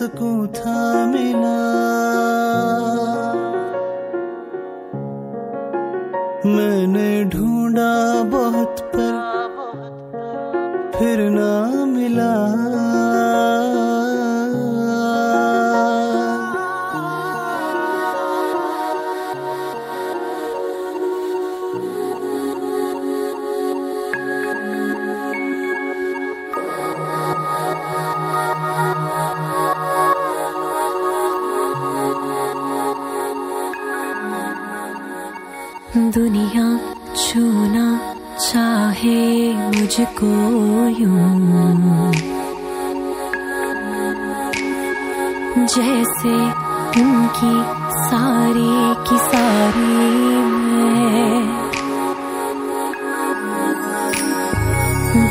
सुकून था मिला। मैंने ढूंढा बहुत पर फिर ना दुनिया छूना चाहे मुझको यूँ। जैसे उनकी सारी की सारी मैं।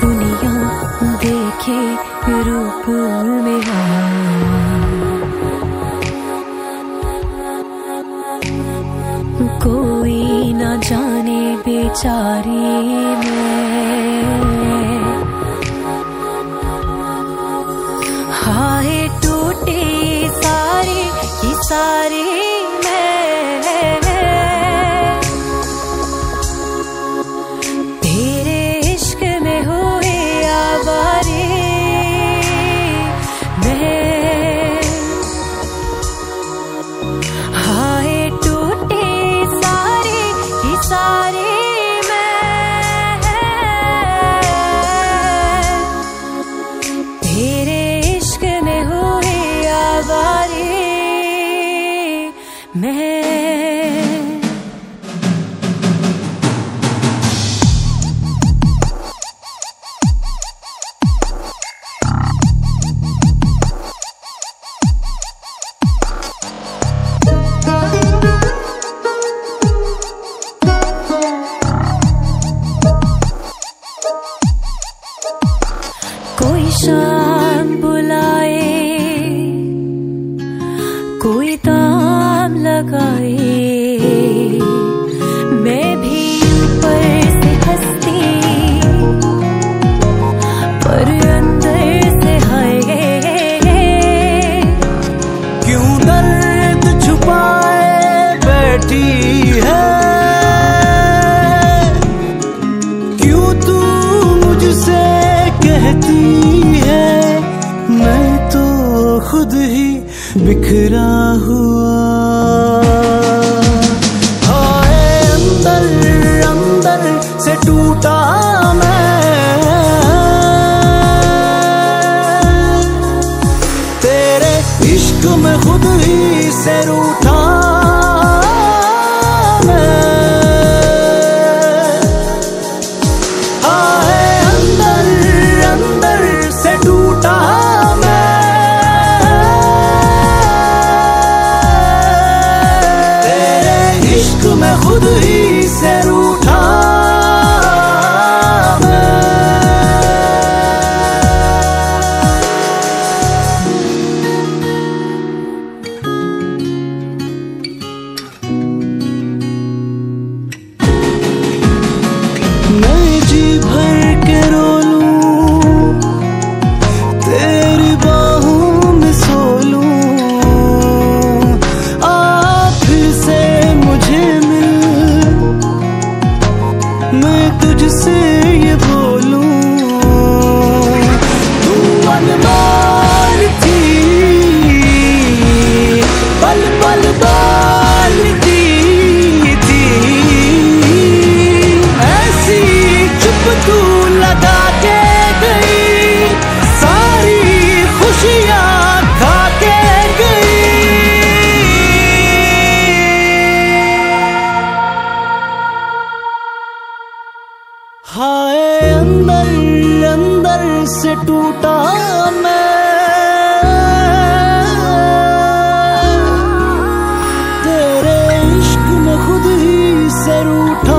दुनिया देखे रूप में चारी show कहती है मैं तो खुद ही बिखरा हुआ। इश्क में खुद ही से रूठा मैं तुझसे ये बोलूँ। तू अनमोल हाय अंदर अंदर से टूटा मैं। तेरे इश्क में खुद ही से रूठा